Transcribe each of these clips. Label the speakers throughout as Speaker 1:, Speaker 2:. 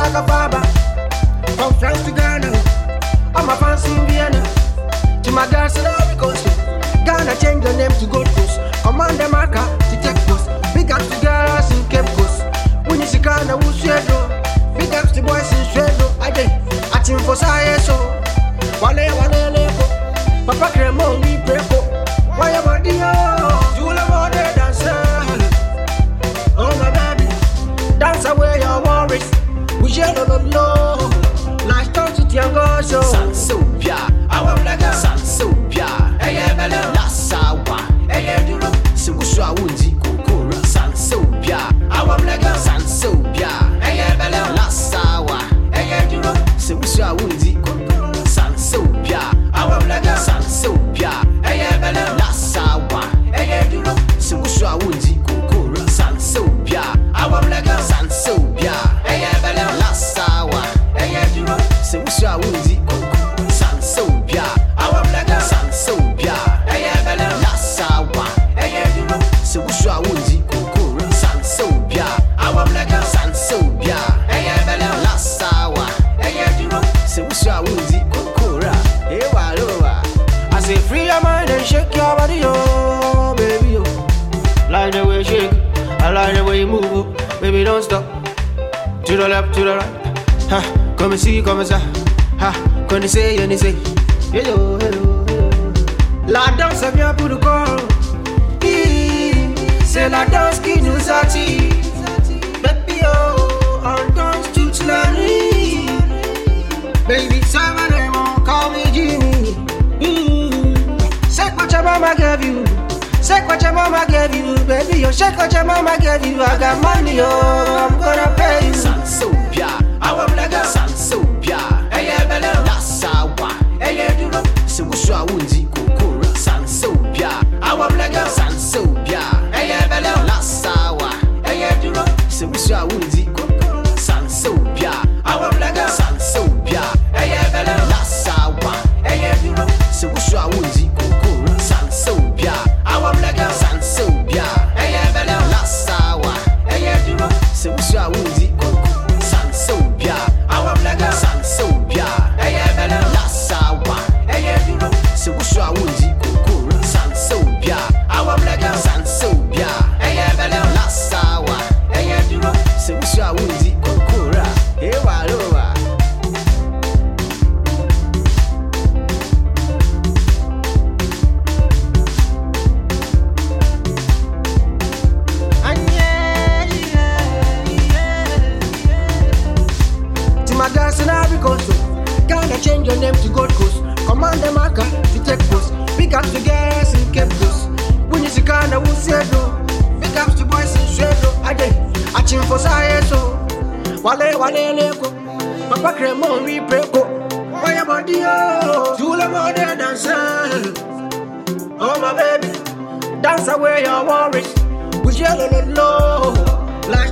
Speaker 1: Harlem. We're ex Yangojo
Speaker 2: Sansopia
Speaker 1: Àwọn ọ̀rẹ́gà
Speaker 2: Sansopia Ẹyẹ mẹ́lẹ̀ Lásàwà. Ẹyẹ dúró
Speaker 1: Sìnkú sọ àwọn your mind and shake your body, oh baby, oh. Like the way you shake, I like the way you move, oh. baby don't stop. To the left, to the right, ha. Come and see, come and say, ha. Come and say, and say, hello, hello, hello. La danse vient pour le corps, c'est la danse qui nous attire. Baby, oh, on danse toute la nuit. Baby, say my mama gave you. Shake what your mama gave you, baby. Oh, shake what your mama gave you. I got money, oh, I'm gonna pay you.
Speaker 2: Sansopia,
Speaker 1: I want black girl.
Speaker 2: Sansopia, kusho awunji kokora
Speaker 1: sanse obia awa mlega
Speaker 2: sanse
Speaker 1: obia eye bele
Speaker 2: last
Speaker 1: hour eye duro se
Speaker 2: kusho awunji kokora ewa
Speaker 1: rowa My girls in Ivory Coast, gonna change your name to Gold Coast. Command the marker to take post. Big ups to girls in Cape Coast. When you see who said no? Big ups to boys in Shredo. I did. I team for science. Wale, wale, leko. Papa Cremo, we preko. Why your body, oh? Jula more than dancer. Eh? Oh, my baby. Dance away your worries. With your low,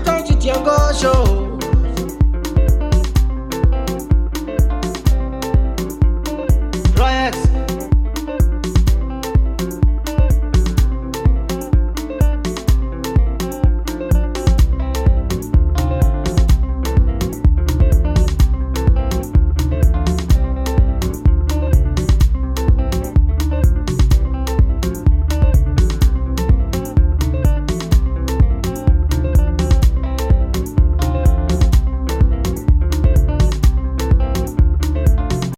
Speaker 1: time to Tiango show.